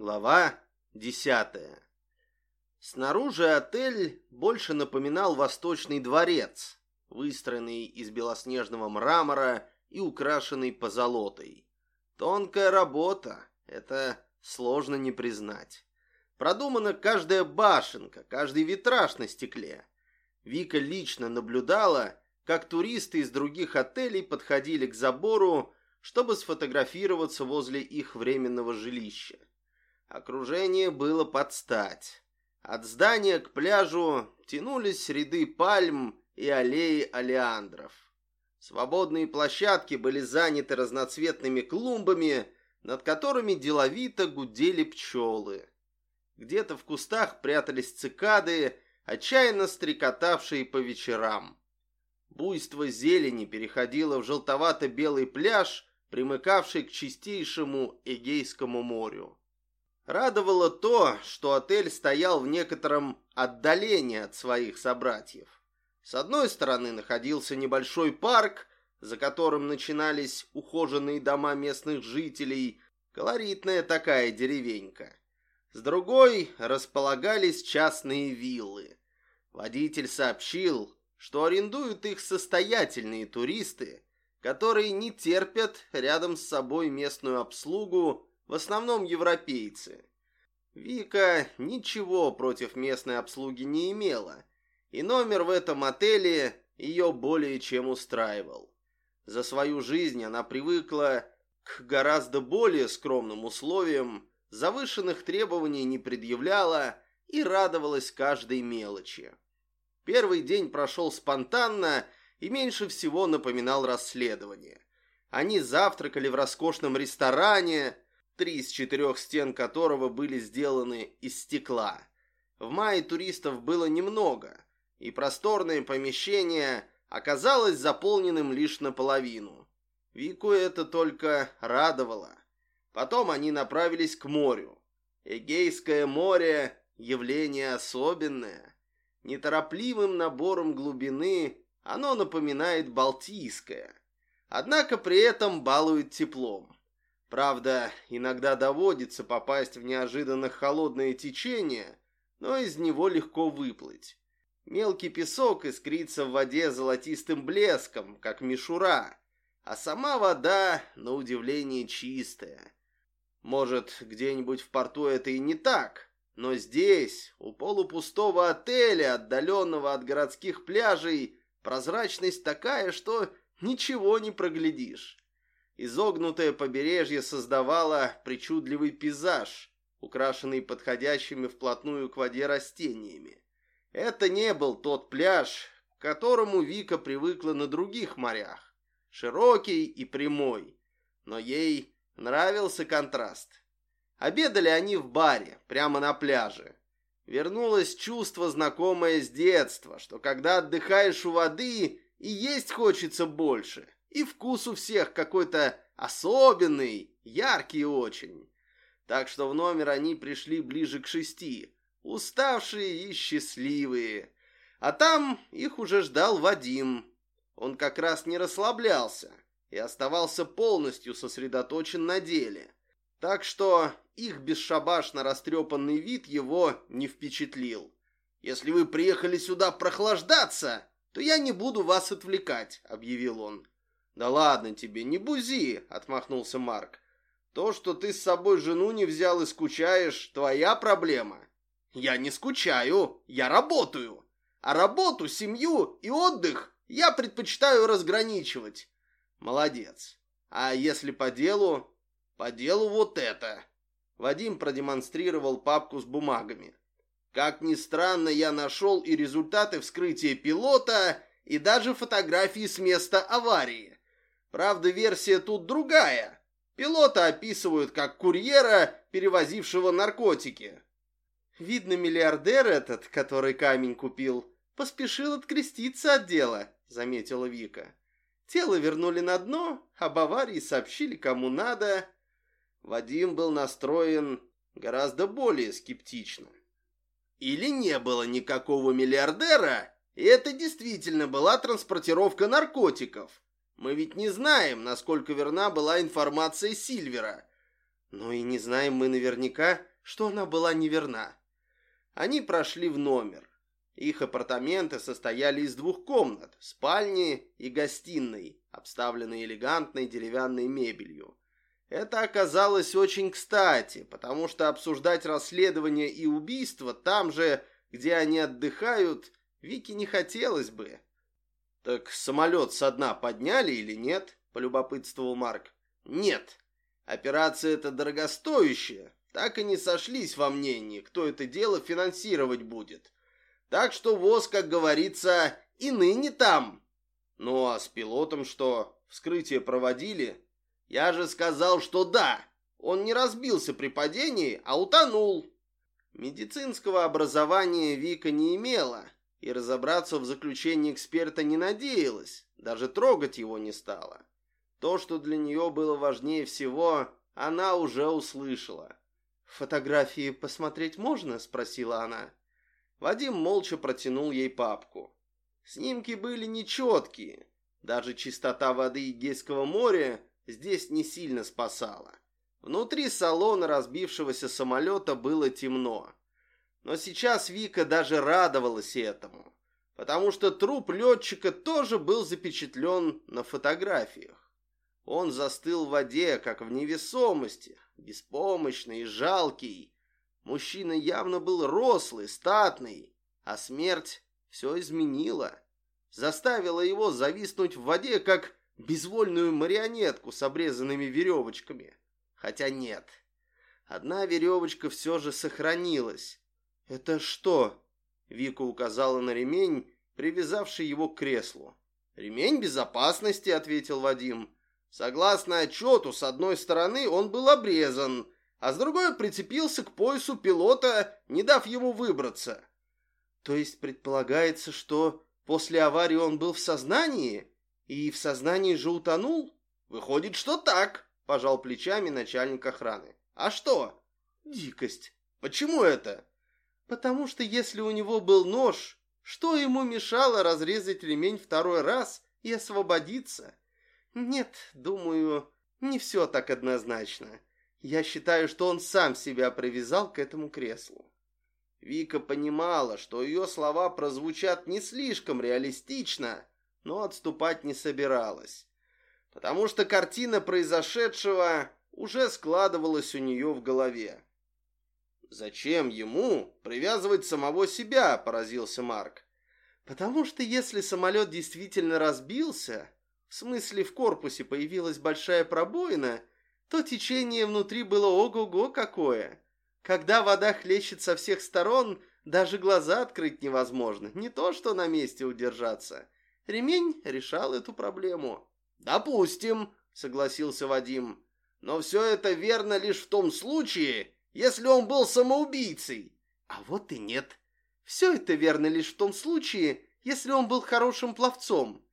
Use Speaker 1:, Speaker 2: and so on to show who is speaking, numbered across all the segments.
Speaker 1: Глава десятая. Снаружи отель больше напоминал восточный дворец, выстроенный из белоснежного мрамора и украшенный позолотой. Тонкая работа, это сложно не признать. Продумана каждая башенка, каждый витраж на стекле. Вика лично наблюдала, как туристы из других отелей подходили к забору, чтобы сфотографироваться возле их временного жилища. Окружение было под стать. От здания к пляжу тянулись ряды пальм и аллеи олеандров. Свободные площадки были заняты разноцветными клумбами, над которыми деловито гудели пчелы. Где-то в кустах прятались цикады, отчаянно стрекотавшие по вечерам. Буйство зелени переходило в желтовато-белый пляж, примыкавший к чистейшему Эгейскому морю. Радовало то, что отель стоял в некотором отдалении от своих собратьев. С одной стороны находился небольшой парк, за которым начинались ухоженные дома местных жителей, колоритная такая деревенька. С другой располагались частные виллы. Водитель сообщил, что арендуют их состоятельные туристы, которые не терпят рядом с собой местную обслугу в основном европейцы. Вика ничего против местной обслуги не имела, и номер в этом отеле ее более чем устраивал. За свою жизнь она привыкла к гораздо более скромным условиям, завышенных требований не предъявляла и радовалась каждой мелочи. Первый день прошел спонтанно и меньше всего напоминал расследование. Они завтракали в роскошном ресторане, три из четырех стен которого были сделаны из стекла. В мае туристов было немного, и просторное помещение оказалось заполненным лишь наполовину. Вику это только радовало. Потом они направились к морю. Эгейское море – явление особенное. Неторопливым набором глубины оно напоминает Балтийское. Однако при этом балует теплом. Правда, иногда доводится попасть в неожиданно холодное течение, но из него легко выплыть. Мелкий песок искрится в воде золотистым блеском, как мишура, а сама вода, на удивление, чистая. Может, где-нибудь в порту это и не так, но здесь, у полупустого отеля, отдаленного от городских пляжей, прозрачность такая, что ничего не проглядишь. Изогнутое побережье создавало причудливый пейзаж, украшенный подходящими вплотную к воде растениями. Это не был тот пляж, к которому Вика привыкла на других морях. Широкий и прямой. Но ей нравился контраст. Обедали они в баре, прямо на пляже. Вернулось чувство, знакомое с детства, что когда отдыхаешь у воды, и есть хочется больше – и вкус у всех какой-то особенный, яркий очень. Так что в номер они пришли ближе к шести, уставшие и счастливые. А там их уже ждал Вадим. Он как раз не расслаблялся и оставался полностью сосредоточен на деле. Так что их бесшабашно растрепанный вид его не впечатлил. «Если вы приехали сюда прохлаждаться, то я не буду вас отвлекать», — объявил он. «Да ладно тебе, не бузи!» — отмахнулся Марк. «То, что ты с собой жену не взял и скучаешь, твоя проблема». «Я не скучаю, я работаю. А работу, семью и отдых я предпочитаю разграничивать». «Молодец. А если по делу?» «По делу вот это». Вадим продемонстрировал папку с бумагами. Как ни странно, я нашел и результаты вскрытия пилота, и даже фотографии с места аварии. Правда, версия тут другая. Пилота описывают как курьера, перевозившего наркотики. Видно, миллиардер этот, который камень купил, поспешил откреститься от дела, заметила Вика. Тело вернули на дно, об аварии сообщили кому надо. Вадим был настроен гораздо более скептично. Или не было никакого миллиардера, и это действительно была транспортировка наркотиков. Мы ведь не знаем, насколько верна была информация Сильвера. Но и не знаем мы наверняка, что она была неверна. Они прошли в номер. Их апартаменты состояли из двух комнат, спальни и гостиной, обставленной элегантной деревянной мебелью. Это оказалось очень кстати, потому что обсуждать расследование и убийство там же, где они отдыхают, Вике не хотелось бы. «Так самолет со дна подняли или нет?» – полюбопытствовал Марк. «Нет. Операция эта дорогостоящая. Так и не сошлись во мнении, кто это дело финансировать будет. Так что ВОЗ, как говорится, и ныне там. Ну а с пилотом что, вскрытие проводили?» «Я же сказал, что да. Он не разбился при падении, а утонул». Медицинского образования Вика не имела – и разобраться в заключении эксперта не надеялась, даже трогать его не стала. То, что для нее было важнее всего, она уже услышала. «Фотографии посмотреть можно?» – спросила она. Вадим молча протянул ей папку. Снимки были нечеткие. Даже чистота воды Егейского моря здесь не сильно спасала. Внутри салона разбившегося самолета было темно. Но сейчас Вика даже радовалась этому, потому что труп летчика тоже был запечатлен на фотографиях. Он застыл в воде, как в невесомости, беспомощный и жалкий. Мужчина явно был рослый, статный, а смерть все изменила. Заставила его зависнуть в воде, как безвольную марионетку с обрезанными веревочками. Хотя нет, одна веревочка все же сохранилась. «Это что?» Вика указала на ремень, привязавший его к креслу. «Ремень безопасности», — ответил Вадим. «Согласно отчету, с одной стороны он был обрезан, а с другой прицепился к поясу пилота, не дав ему выбраться». «То есть предполагается, что после аварии он был в сознании? И в сознании же утонул?» «Выходит, что так», — пожал плечами начальник охраны. «А что?» «Дикость. Почему это?» Потому что если у него был нож, что ему мешало разрезать ремень второй раз и освободиться? Нет, думаю, не все так однозначно. Я считаю, что он сам себя привязал к этому креслу. Вика понимала, что ее слова прозвучат не слишком реалистично, но отступать не собиралась. Потому что картина произошедшего уже складывалась у нее в голове. «Зачем ему привязывать самого себя?» – поразился Марк. «Потому что если самолет действительно разбился, в смысле в корпусе появилась большая пробоина, то течение внутри было ого-го какое. Когда вода хлещет со всех сторон, даже глаза открыть невозможно, не то что на месте удержаться. Ремень решал эту проблему». «Допустим», – согласился Вадим. «Но все это верно лишь в том случае, если он был самоубийцей. А вот и нет. Все это верно лишь в том случае, если он был хорошим пловцом.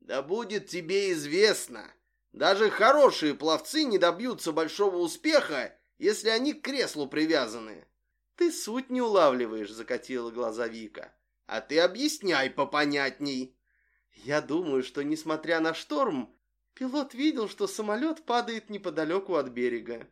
Speaker 1: Да будет тебе известно, даже хорошие пловцы не добьются большого успеха, если они к креслу привязаны. Ты суть не улавливаешь, закатила глаза Вика. А ты объясняй попонятней. Я думаю, что, несмотря на шторм, пилот видел, что самолет падает неподалеку от берега.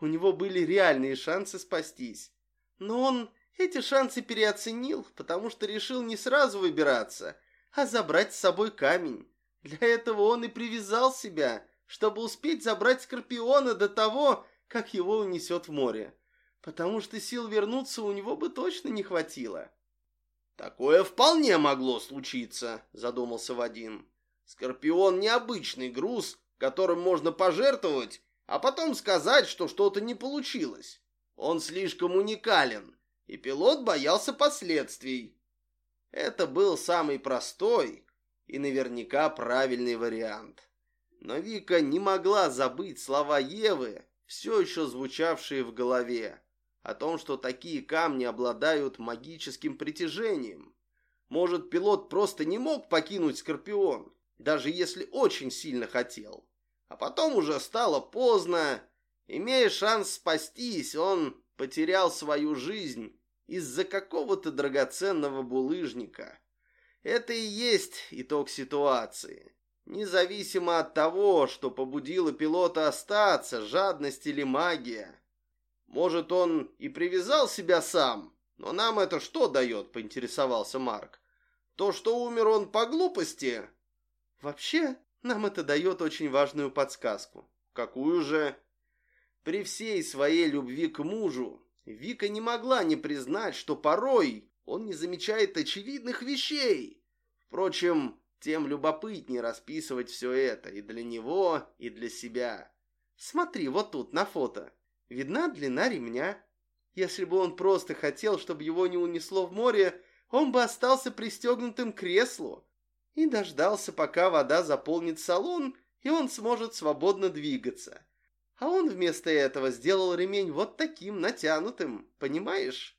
Speaker 1: У него были реальные шансы спастись. Но он эти шансы переоценил, потому что решил не сразу выбираться, а забрать с собой камень. Для этого он и привязал себя, чтобы успеть забрать Скорпиона до того, как его унесет в море. Потому что сил вернуться у него бы точно не хватило. «Такое вполне могло случиться», — задумался Вадим. «Скорпион — необычный груз, которым можно пожертвовать а потом сказать, что что-то не получилось. Он слишком уникален, и пилот боялся последствий. Это был самый простой и наверняка правильный вариант. Но Вика не могла забыть слова Евы, все еще звучавшие в голове, о том, что такие камни обладают магическим притяжением. Может, пилот просто не мог покинуть Скорпион, даже если очень сильно хотел. А потом уже стало поздно. Имея шанс спастись, он потерял свою жизнь из-за какого-то драгоценного булыжника. Это и есть итог ситуации. Независимо от того, что побудило пилота остаться, жадность или магия. Может, он и привязал себя сам, но нам это что дает, поинтересовался Марк. То, что умер он по глупости? Вообще, нам это дает очень важную подсказку. Какую же? При всей своей любви к мужу, Вика не могла не признать, что порой он не замечает очевидных вещей. Впрочем, тем любопытнее расписывать все это и для него, и для себя. Смотри, вот тут, на фото. Видна длина ремня. Если бы он просто хотел, чтобы его не унесло в море, он бы остался пристегнутым к креслу и дождался, пока вода заполнит салон, и он сможет свободно двигаться. А он вместо этого сделал ремень вот таким натянутым, понимаешь?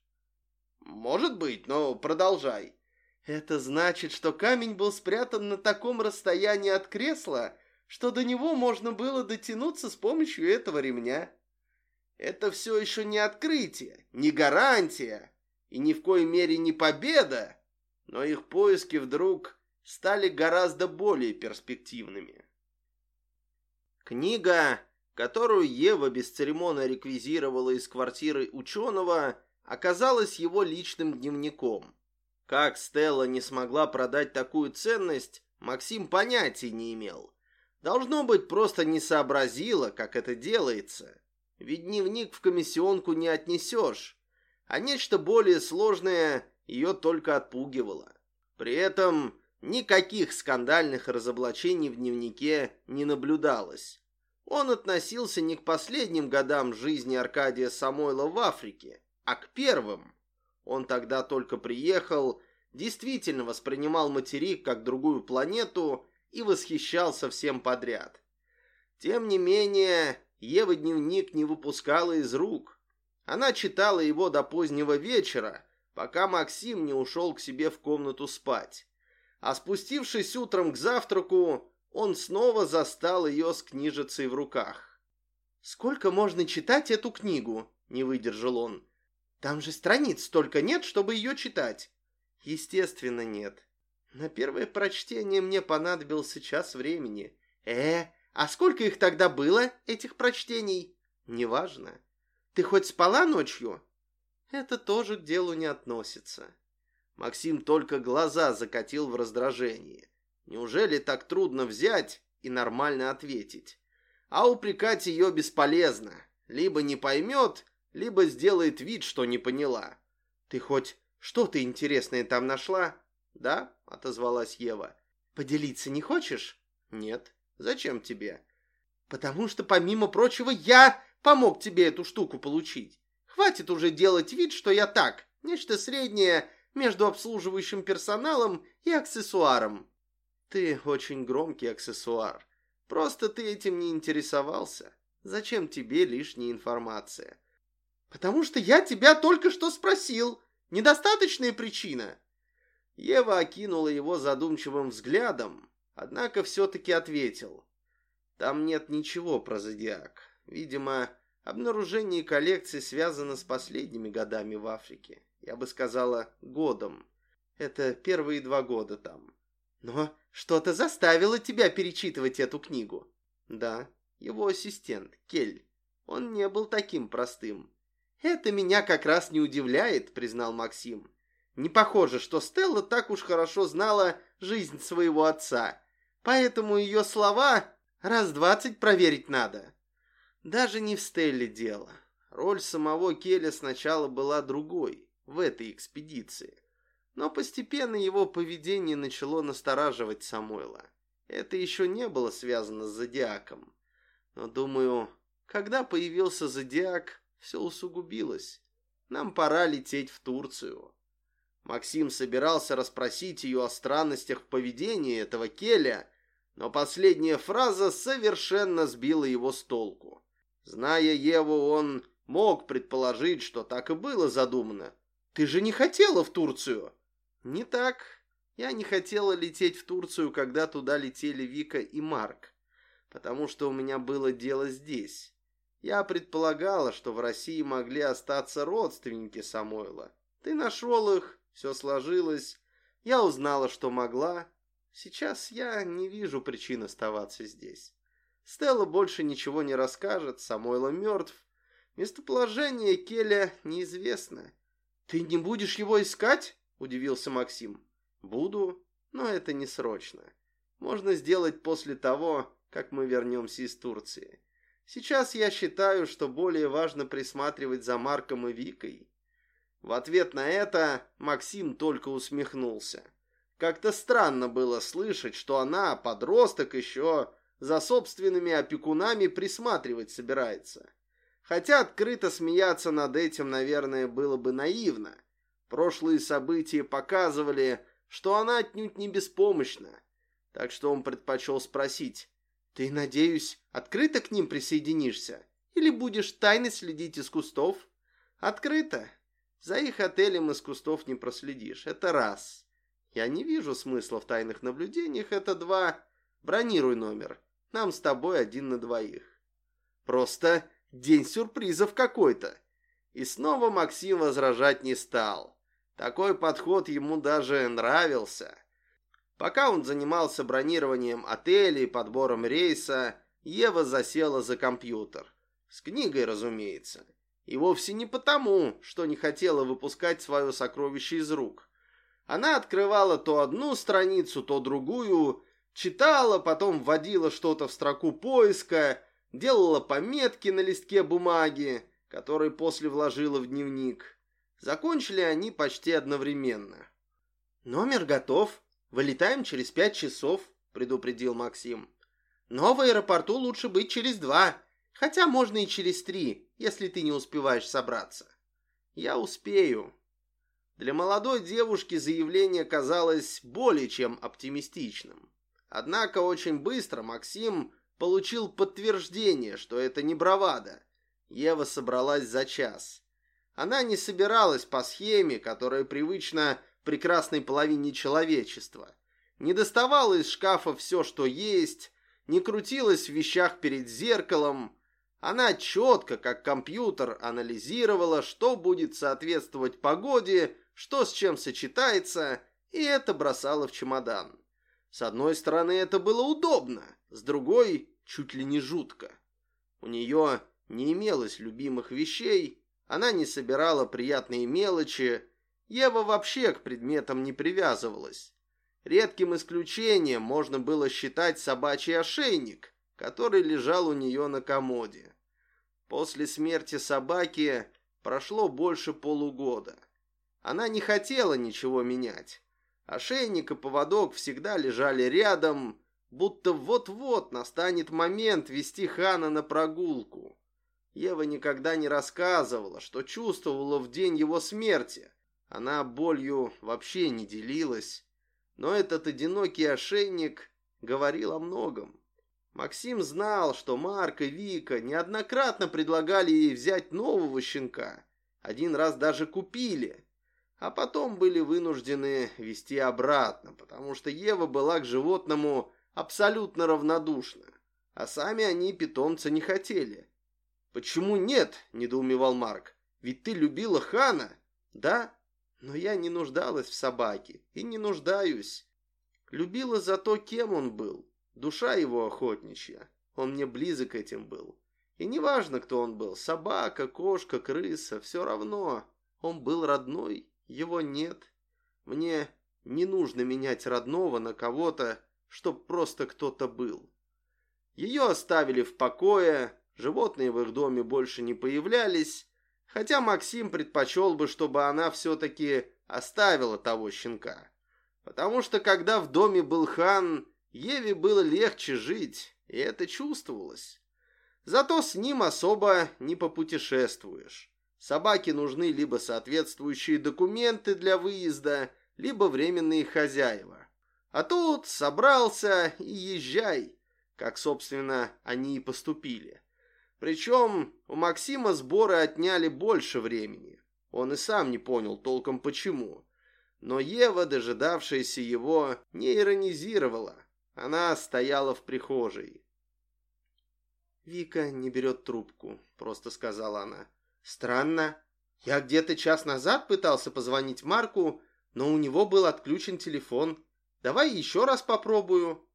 Speaker 1: Может быть, но продолжай. Это значит, что камень был спрятан на таком расстоянии от кресла, что до него можно было дотянуться с помощью этого ремня. Это все еще не открытие, не гарантия и ни в коей мере не победа, но их поиски вдруг стали гораздо более перспективными. Книга, которую Ева бесцеремонно реквизировала из квартиры ученого, оказалась его личным дневником. Как Стелла не смогла продать такую ценность, Максим понятия не имел. Должно быть, просто не сообразила, как это делается. Ведь дневник в комиссионку не отнесешь, а нечто более сложное ее только отпугивало. При этом никаких скандальных разоблачений в дневнике не наблюдалось. Он относился не к последним годам жизни Аркадия Самойлова в Африке, а к первым. Он тогда только приехал, действительно воспринимал материк как другую планету и восхищался всем подряд. Тем не менее, Ева дневник не выпускала из рук. Она читала его до позднего вечера, пока Максим не ушел к себе в комнату спать. А спустившись утром к завтраку, он снова застал ее с книжицей в руках. «Сколько можно читать эту книгу?» – не выдержал он. «Там же страниц столько нет, чтобы ее читать». «Естественно, нет. На первое прочтение мне понадобился час времени». «Э, а сколько их тогда было, этих прочтений? Неважно. Ты хоть спала ночью? Это тоже к делу не относится. Максим только глаза закатил в раздражении. Неужели так трудно взять и нормально ответить? А упрекать ее бесполезно. Либо не поймет, либо сделает вид, что не поняла. Ты хоть что-то интересное там нашла? Да, отозвалась Ева. Поделиться не хочешь? Нет. Зачем тебе? Потому что, помимо прочего, я помог тебе эту штуку получить. Хватит уже делать вид, что я так, нечто среднее между обслуживающим персоналом и аксессуаром. Ты очень громкий аксессуар. Просто ты этим не интересовался. Зачем тебе лишняя информация? Потому что я тебя только что спросил. Недостаточная причина. Ева окинула его задумчивым взглядом, Однако все-таки ответил. Там нет ничего про зодиак. Видимо, обнаружение коллекции связано с последними годами в Африке. Я бы сказала, годом. Это первые два года там. Но что-то заставило тебя перечитывать эту книгу. Да, его ассистент, Кель. Он не был таким простым. Это меня как раз не удивляет, признал Максим. Не похоже, что Стелла так уж хорошо знала жизнь своего отца Поэтому ее слова раз двадцать проверить надо. Даже не в Стелле дело. Роль самого Келя сначала была другой, в этой экспедиции. Но постепенно его поведение начало настораживать Самойла. Это еще не было связано с Зодиаком. Но, думаю, когда появился Зодиак, все усугубилось. Нам пора лететь в Турцию. Максим собирался расспросить ее о странностях в поведении этого Келя, но последняя фраза совершенно сбила его с толку. Зная Еву, он мог предположить, что так и было задумано. «Ты же не хотела в Турцию?» «Не так. Я не хотела лететь в Турцию, когда туда летели Вика и Марк, потому что у меня было дело здесь. Я предполагала, что в России могли остаться родственники Самойла. Ты нашел их, все сложилось. Я узнала, что могла, Сейчас я не вижу причин оставаться здесь. Стелла больше ничего не расскажет, Самойло мертв. Местоположение Келя неизвестно. «Ты не будешь его искать?» – удивился Максим. «Буду, но это не срочно. Можно сделать после того, как мы вернемся из Турции. Сейчас я считаю, что более важно присматривать за Марком и Викой». В ответ на это Максим только усмехнулся. Как-то странно было слышать, что она, подросток еще, за собственными опекунами присматривать собирается. Хотя открыто смеяться над этим, наверное, было бы наивно. Прошлые события показывали, что она отнюдь не беспомощна. Так что он предпочел спросить, «Ты, надеюсь, открыто к ним присоединишься? Или будешь тайно следить из кустов?» «Открыто. За их отелем из кустов не проследишь. Это раз. Я не вижу смысла в тайных наблюдениях. Это два. Бронируй номер. Нам с тобой один на двоих. Просто день сюрпризов какой-то. И снова Максим возражать не стал. Такой подход ему даже нравился. Пока он занимался бронированием отелей, подбором рейса, Ева засела за компьютер. С книгой, разумеется. И вовсе не потому, что не хотела выпускать свое сокровище из рук. Она открывала то одну страницу, то другую, читала, потом вводила что-то в строку поиска, делала пометки на листке бумаги, который после вложила в дневник. Закончили они почти одновременно. «Номер готов. Вылетаем через пять часов», — предупредил Максим. «Но в аэропорту лучше быть через два, хотя можно и через три, если ты не успеваешь собраться». «Я успею». Для молодой девушки заявление казалось более чем оптимистичным. Однако очень быстро Максим получил подтверждение, что это не бравада. Ева собралась за час. Она не собиралась по схеме, которая привычна прекрасной половине человечества. Не доставала из шкафа все, что есть, не крутилась в вещах перед зеркалом. Она четко, как компьютер, анализировала, что будет соответствовать погоде, что с чем сочетается, и это бросала в чемодан. С одной стороны, это было удобно, с другой – чуть ли не жутко. У нее не имелось любимых вещей, она не собирала приятные мелочи, Ева вообще к предметам не привязывалась. Редким исключением можно было считать собачий ошейник, который лежал у нее на комоде. После смерти собаки прошло больше полугода. Она не хотела ничего менять. Ошейник и поводок всегда лежали рядом, будто вот-вот настанет момент вести Хана на прогулку. Ева никогда не рассказывала, что чувствовала в день его смерти. Она болью вообще не делилась. Но этот одинокий ошейник говорил о многом. Максим знал, что Марк и Вика неоднократно предлагали ей взять нового щенка. Один раз даже купили. А потом были вынуждены вести обратно, потому что Ева была к животному абсолютно равнодушна. А сами они питомца не хотели. «Почему нет?» – недоумевал Марк. «Ведь ты любила Хана?» «Да, но я не нуждалась в собаке и не нуждаюсь. Любила за то, кем он был. Душа его охотничья. Он мне близок этим был. И неважно, кто он был, собака, кошка, крыса, все равно. Он был родной, его нет. Мне не нужно менять родного на кого-то, чтоб просто кто-то был. Ее оставили в покое, Животные в их доме больше не появлялись, хотя Максим предпочел бы, чтобы она все-таки оставила того щенка. Потому что когда в доме был хан, Еве было легче жить, и это чувствовалось. Зато с ним особо не попутешествуешь. Собаке нужны либо соответствующие документы для выезда, либо временные хозяева. А тут собрался и езжай, как, собственно, они и поступили. Причем у Максима сборы отняли больше времени. Он и сам не понял толком почему. Но Ева, дожидавшаяся его, не иронизировала. Она стояла в прихожей. «Вика не берет трубку», — просто сказала она. «Странно. Я где-то час назад пытался позвонить Марку, но у него был отключен телефон. Давай еще раз попробую.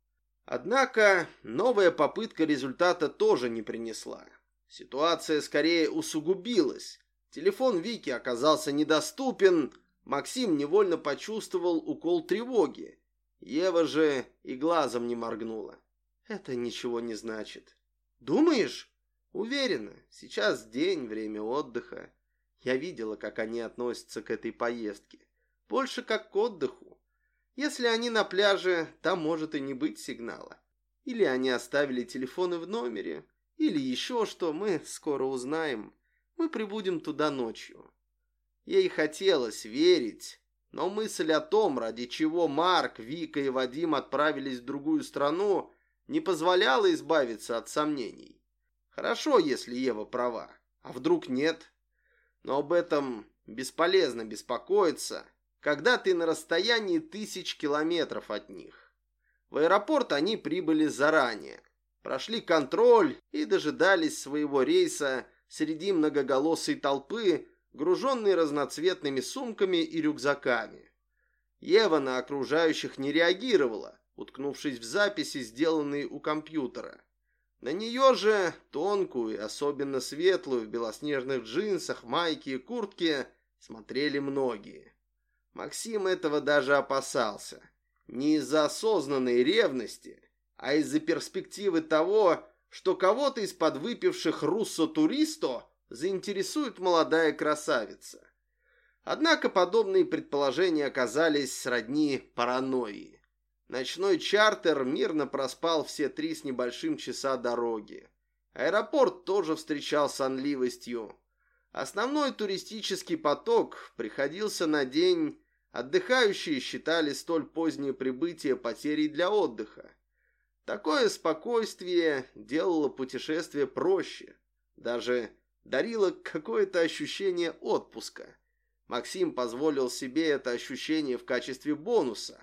Speaker 1: Однако новая попытка результата тоже не принесла. Ситуация скорее усугубилась. Телефон Вики оказался недоступен. Максим невольно почувствовал укол тревоги. Ева же и глазом не моргнула. Это ничего не значит. Думаешь? Уверена, сейчас день, время отдыха. Я видела, как они относятся к этой поездке. Больше как к отдыху. Если они на пляже, там может и не быть сигнала. Или они оставили телефоны в номере, или еще что, мы скоро узнаем. Мы прибудем туда ночью. Ей хотелось верить, но мысль о том, ради чего Марк, Вика и Вадим отправились в другую страну, не позволяла избавиться от сомнений. Хорошо, если Ева права, а вдруг нет. Но об этом бесполезно беспокоиться, когда ты на расстоянии тысяч километров от них. В аэропорт они прибыли заранее, прошли контроль и дожидались своего рейса среди многоголосой толпы, груженной разноцветными сумками и рюкзаками. Ева на окружающих не реагировала, уткнувшись в записи, сделанные у компьютера. На нее же, тонкую, особенно светлую, в белоснежных джинсах, майке и куртке, смотрели многие. Максим этого даже опасался. Не из-за осознанной ревности, а из-за перспективы того, что кого-то из подвыпивших руссо-туристо заинтересует молодая красавица. Однако подобные предположения оказались сродни паранойи. Ночной чартер мирно проспал все три с небольшим часа дороги. Аэропорт тоже встречал сонливостью. Основной туристический поток приходился на день, отдыхающие считали столь позднее прибытие потерей для отдыха. Такое спокойствие делало путешествие проще, даже дарило какое-то ощущение отпуска. Максим позволил себе это ощущение в качестве бонуса.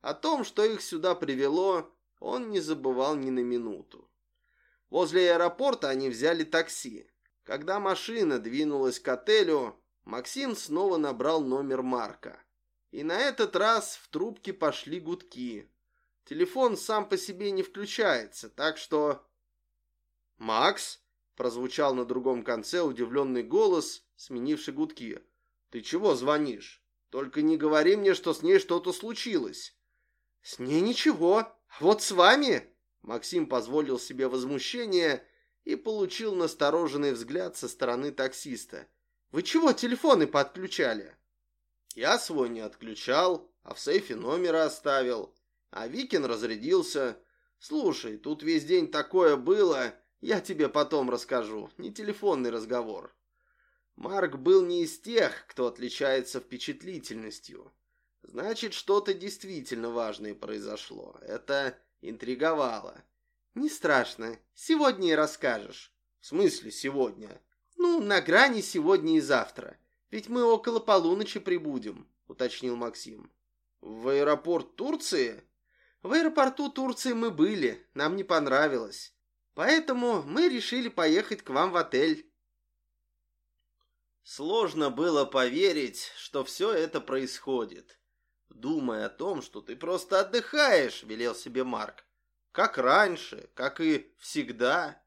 Speaker 1: О том, что их сюда привело, он не забывал ни на минуту. Возле аэропорта они взяли такси. Когда машина двинулась к отелю, Максим снова набрал номер Марка. И на этот раз в трубке пошли гудки. Телефон сам по себе не включается, так что... «Макс?» – прозвучал на другом конце удивленный голос, сменивший гудки. «Ты чего звонишь? Только не говори мне, что с ней что-то случилось». «С ней ничего. Вот с вами...» Максим позволил себе возмущение и получил настороженный взгляд со стороны таксиста. «Вы чего телефоны подключали?» «Я свой не отключал, а в сейфе номера оставил. А Викин разрядился. Слушай, тут весь день такое было, я тебе потом расскажу, не телефонный разговор». Марк был не из тех, кто отличается впечатлительностью. Значит, что-то действительно важное произошло. Это интриговало. «Не страшно. Сегодня и расскажешь». «В смысле сегодня?» «Ну, на грани сегодня и завтра. Ведь мы около полуночи прибудем», — уточнил Максим. «В аэропорт Турции?» «В аэропорту Турции мы были. Нам не понравилось. Поэтому мы решили поехать к вам в отель». Сложно было поверить, что все это происходит. Думая о том, что ты просто отдыхаешь, велел себе Марк. Как раньше, как и всегда.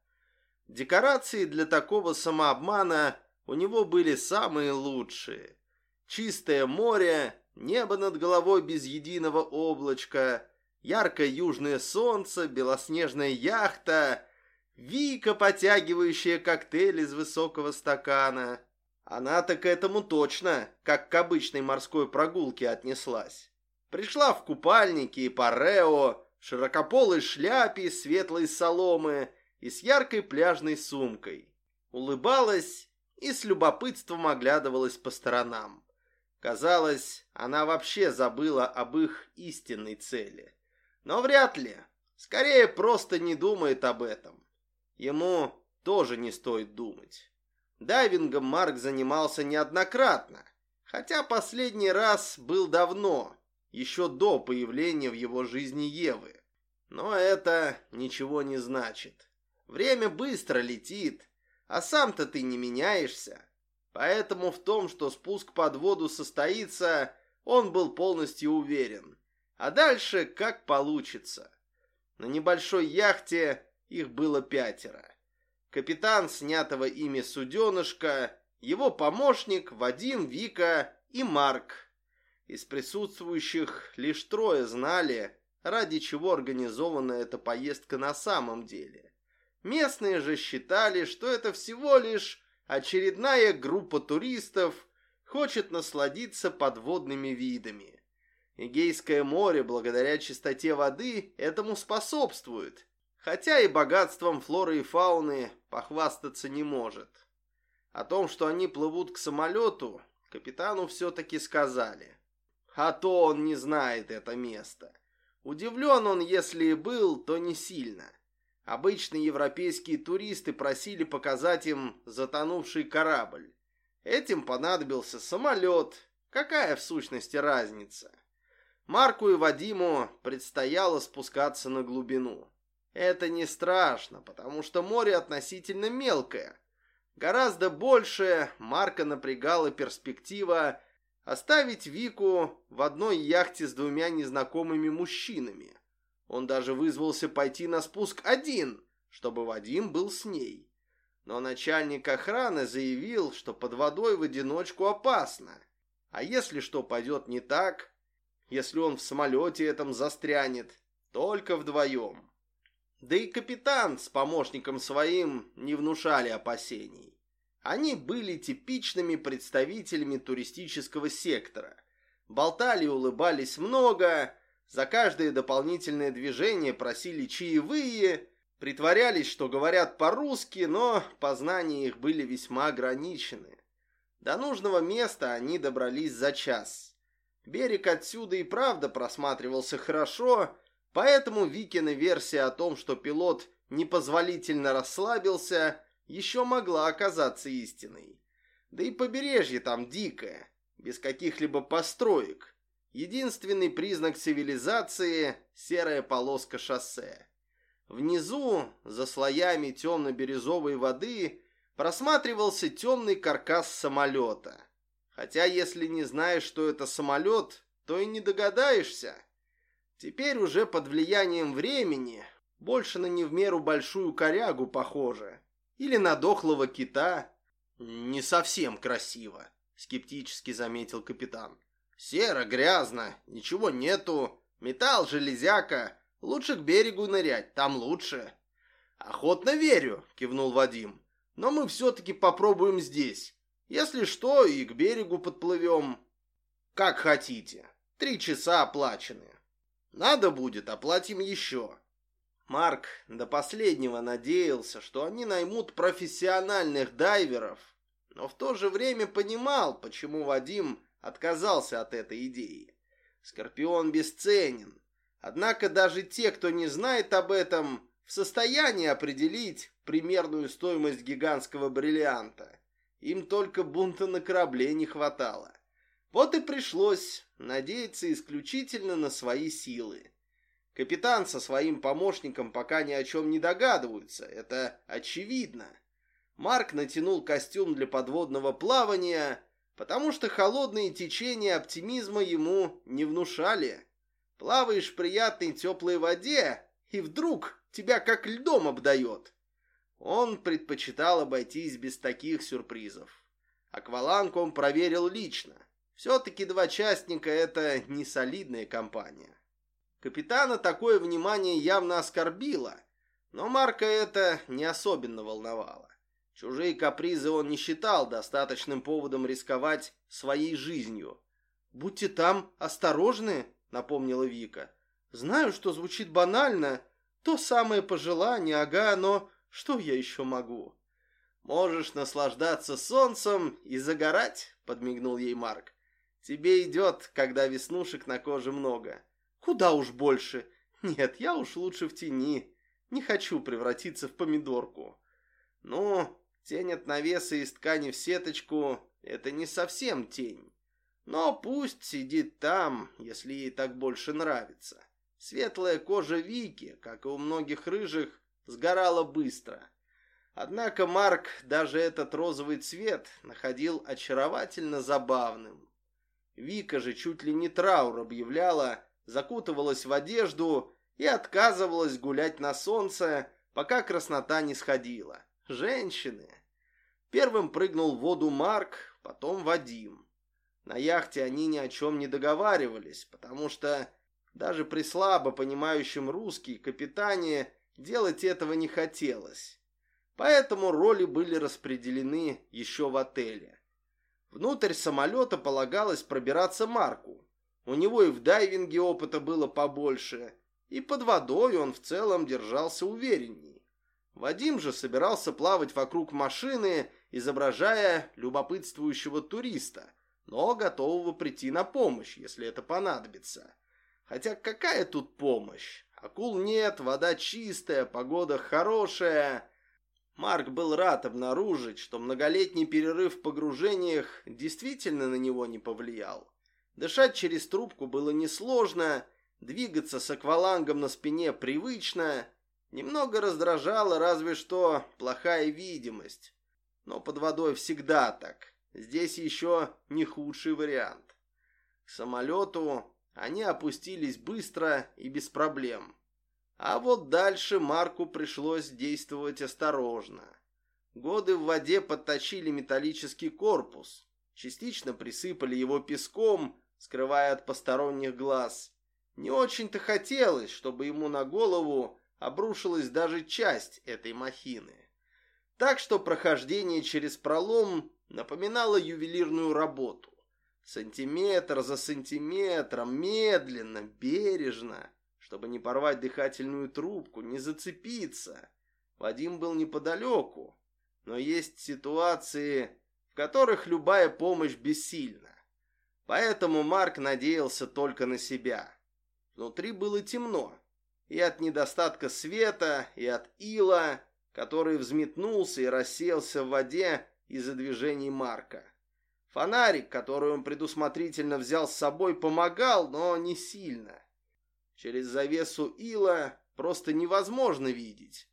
Speaker 1: Декорации для такого самообмана у него были самые лучшие. Чистое море, небо над головой без единого облачка, яркое южное солнце, белоснежная яхта, Вика, потягивающая коктейль из высокого стакана. Она-то к этому точно, как к обычной морской прогулке отнеслась. Пришла в купальнике и парео, широкополой шляпе светлой соломы и с яркой пляжной сумкой. Улыбалась и с любопытством оглядывалась по сторонам. Казалось, она вообще забыла об их истинной цели. Но вряд ли. Скорее, просто не думает об этом. Ему тоже не стоит думать. Дайвингом Марк занимался неоднократно, хотя последний раз был давно, еще до появления в его жизни Евы. Но это ничего не значит. Время быстро летит, а сам-то ты не меняешься. Поэтому в том, что спуск под воду состоится, он был полностью уверен. А дальше как получится. На небольшой яхте их было пятеро. Капитан снятого ими суденышка, его помощник Вадим, Вика и Марк. Из присутствующих лишь трое знали, ради чего организована эта поездка на самом деле. Местные же считали, что это всего лишь очередная группа туристов хочет насладиться подводными видами. Эгейское море, благодаря чистоте воды, этому способствует, хотя и богатством флоры и фауны похвастаться не может. О том, что они плывут к самолету, капитану все-таки сказали. А то он не знает это место. Удивлен он, если и был, то не сильно. Обычные европейские туристы просили показать им затонувший корабль. Этим понадобился самолет. Какая в сущности разница? Марку и Вадиму предстояло спускаться на глубину. Это не страшно, потому что море относительно мелкое. Гораздо больше Марка напрягала перспектива оставить Вику в одной яхте с двумя незнакомыми мужчинами. Он даже вызвался пойти на спуск один, чтобы Вадим был с ней. Но начальник охраны заявил, что под водой в одиночку опасно. А если что пойдет не так, если он в самолете этом застрянет, только вдвоем. Да и капитан с помощником своим не внушали опасений. Они были типичными представителями туристического сектора. Болтали и улыбались много, за каждое дополнительное движение просили чаевые, притворялись, что говорят по-русски, но познания их были весьма ограничены. До нужного места они добрались за час. Берег отсюда и правда просматривался хорошо, поэтому Викина версия о том, что пилот непозволительно расслабился, еще могла оказаться истиной. Да и побережье там дикое, без каких-либо построек. Единственный признак цивилизации – серая полоска шоссе. Внизу, за слоями темно-бирюзовой воды, просматривался темный каркас самолета. Хотя, если не знаешь, что это самолет, то и не догадаешься. Теперь уже под влиянием времени, больше на не в меру большую корягу похоже. Или на дохлого кита. Не совсем красиво, скептически заметил капитан. Серо, грязно, ничего нету. Металл, железяка. Лучше к берегу нырять, там лучше. Охотно верю, кивнул Вадим. Но мы все-таки попробуем здесь. Если что, и к берегу подплывем. Как хотите. Три часа оплачены. Надо будет, оплатим еще. Марк до последнего надеялся, что они наймут профессиональных дайверов, но в то же время понимал, почему Вадим отказался от этой идеи. Скорпион бесценен, однако даже те, кто не знает об этом, в состоянии определить примерную стоимость гигантского бриллианта. Им только бунта на корабле не хватало. Вот и пришлось надеяться исключительно на свои силы. Капитан со своим помощником пока ни о чем не догадываются, это очевидно. Марк натянул костюм для подводного плавания, потому что холодные течения оптимизма ему не внушали. Плаваешь в приятной теплой воде, и вдруг тебя как льдом обдает. Он предпочитал обойтись без таких сюрпризов. Акваланг он проверил лично. Все-таки два частника – это не солидная компания. Капитана такое внимание явно оскорбило, но Марка это не особенно волновало. Чужие капризы он не считал достаточным поводом рисковать своей жизнью. «Будьте там осторожны», — напомнила Вика. «Знаю, что звучит банально, то самое пожелание, ага, но что я еще могу?» «Можешь наслаждаться солнцем и загорать», — подмигнул ей Марк. «Тебе идет, когда веснушек на коже много». Куда уж больше. Нет, я уж лучше в тени. Не хочу превратиться в помидорку. Ну, тень от навеса из ткани в сеточку – это не совсем тень. Но пусть сидит там, если ей так больше нравится. Светлая кожа Вики, как и у многих рыжих, сгорала быстро. Однако Марк даже этот розовый цвет находил очаровательно забавным. Вика же чуть ли не траур объявляла, закутывалась в одежду и отказывалась гулять на солнце, пока краснота не сходила. Женщины. Первым прыгнул в воду Марк, потом Вадим. На яхте они ни о чем не договаривались, потому что даже при слабо понимающем русский капитане делать этого не хотелось. Поэтому роли были распределены еще в отеле. Внутрь самолета полагалось пробираться Марку. У него и в дайвинге опыта было побольше, и под водой он в целом держался уверенней. Вадим же собирался плавать вокруг машины, изображая любопытствующего туриста, но готового прийти на помощь, если это понадобится. Хотя какая тут помощь? Акул нет, вода чистая, погода хорошая. Марк был рад обнаружить, что многолетний перерыв в погружениях действительно на него не повлиял. Дышать через трубку было несложно, двигаться с аквалангом на спине привычно, немного раздражало разве что плохая видимость. Но под водой всегда так. Здесь еще не худший вариант. К самолету они опустились быстро и без проблем. А вот дальше Марку пришлось действовать осторожно. Годы в воде подточили металлический корпус, частично присыпали его песком, скрывая от посторонних глаз. Не очень-то хотелось, чтобы ему на голову обрушилась даже часть этой махины. Так что прохождение через пролом напоминало ювелирную работу. Сантиметр за сантиметром, медленно, бережно, чтобы не порвать дыхательную трубку, не зацепиться. Вадим был неподалеку, но есть ситуации, в которых любая помощь бессильна. Поэтому Марк надеялся только на себя. Внутри было темно, и от недостатка света, и от ила, который взметнулся и рассеялся в воде из-за движений Марка. Фонарик, который он предусмотрительно взял с собой, помогал, но не сильно. Через завесу ила просто невозможно видеть.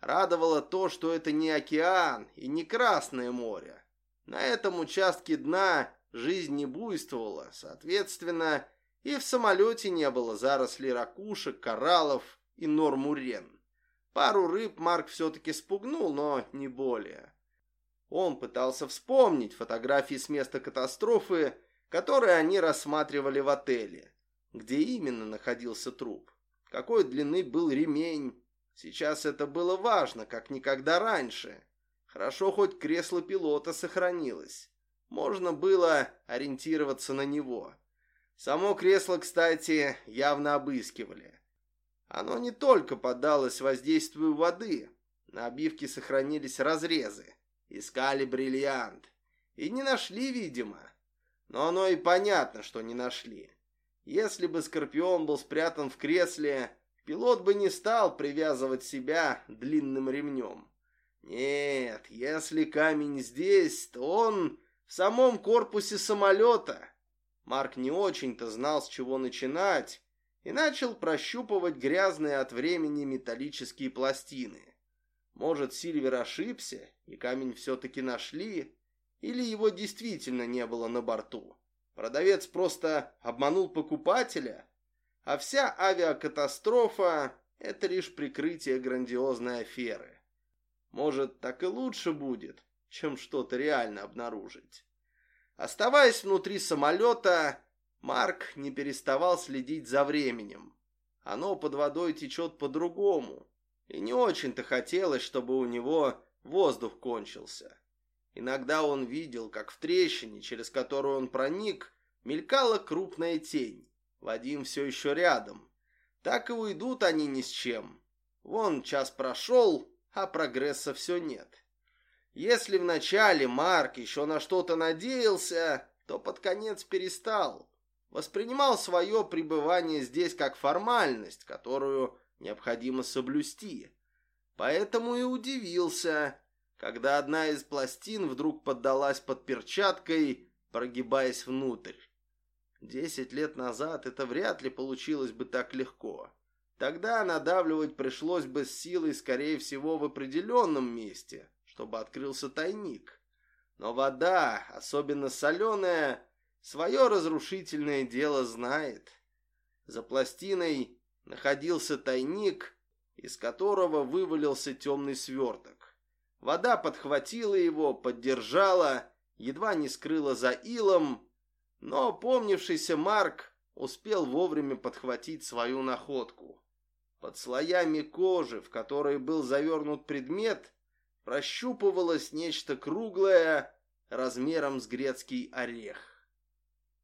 Speaker 1: Радовало то, что это не океан и не Красное море. На этом участке дна жизнь не буйствовала, соответственно, и в самолете не было зарослей ракушек, кораллов и нормурен. Пару рыб Марк все-таки спугнул, но не более. Он пытался вспомнить фотографии с места катастрофы, которые они рассматривали в отеле. Где именно находился труп? Какой длины был ремень? Сейчас это было важно, как никогда раньше. Хорошо, хоть кресло пилота сохранилось. Можно было ориентироваться на него. Само кресло, кстати, явно обыскивали. Оно не только поддалось воздействию воды. На обивке сохранились разрезы. Искали бриллиант. И не нашли, видимо. Но оно и понятно, что не нашли. Если бы Скорпион был спрятан в кресле, пилот бы не стал привязывать себя длинным ремнем. Нет, если камень здесь, то он в самом корпусе самолета. Марк не очень-то знал, с чего начинать, и начал прощупывать грязные от времени металлические пластины. Может, Сильвер ошибся, и камень все-таки нашли, или его действительно не было на борту. Продавец просто обманул покупателя, а вся авиакатастрофа – это лишь прикрытие грандиозной аферы. Может, так и лучше будет, чем что-то реально обнаружить. Оставаясь внутри самолета, Марк не переставал следить за временем. Оно под водой течет по-другому, и не очень-то хотелось, чтобы у него воздух кончился. Иногда он видел, как в трещине, через которую он проник, мелькала крупная тень. Вадим все еще рядом. Так и уйдут они ни с чем. Вон час прошел, а прогресса все нет. Если вначале Марк еще на что-то надеялся, то под конец перестал воспринимал свое пребывание здесь как формальность, которую необходимо соблюсти. Поэтому и удивился, когда одна из пластин вдруг поддалась под перчаткой, прогибаясь внутрь. Десять лет назад это вряд ли получилось бы так легко. Тогда надавливать пришлось бы с силой, скорее всего, в определенном месте, чтобы открылся тайник. Но вода, особенно соленая, свое разрушительное дело знает. За пластиной находился тайник, из которого вывалился темный сверток. Вода подхватила его, поддержала, едва не скрыла за илом, но помнившийся Марк успел вовремя подхватить свою находку. Под слоями кожи, в которой был завернут предмет, прощупывалось нечто круглое размером с грецкий орех.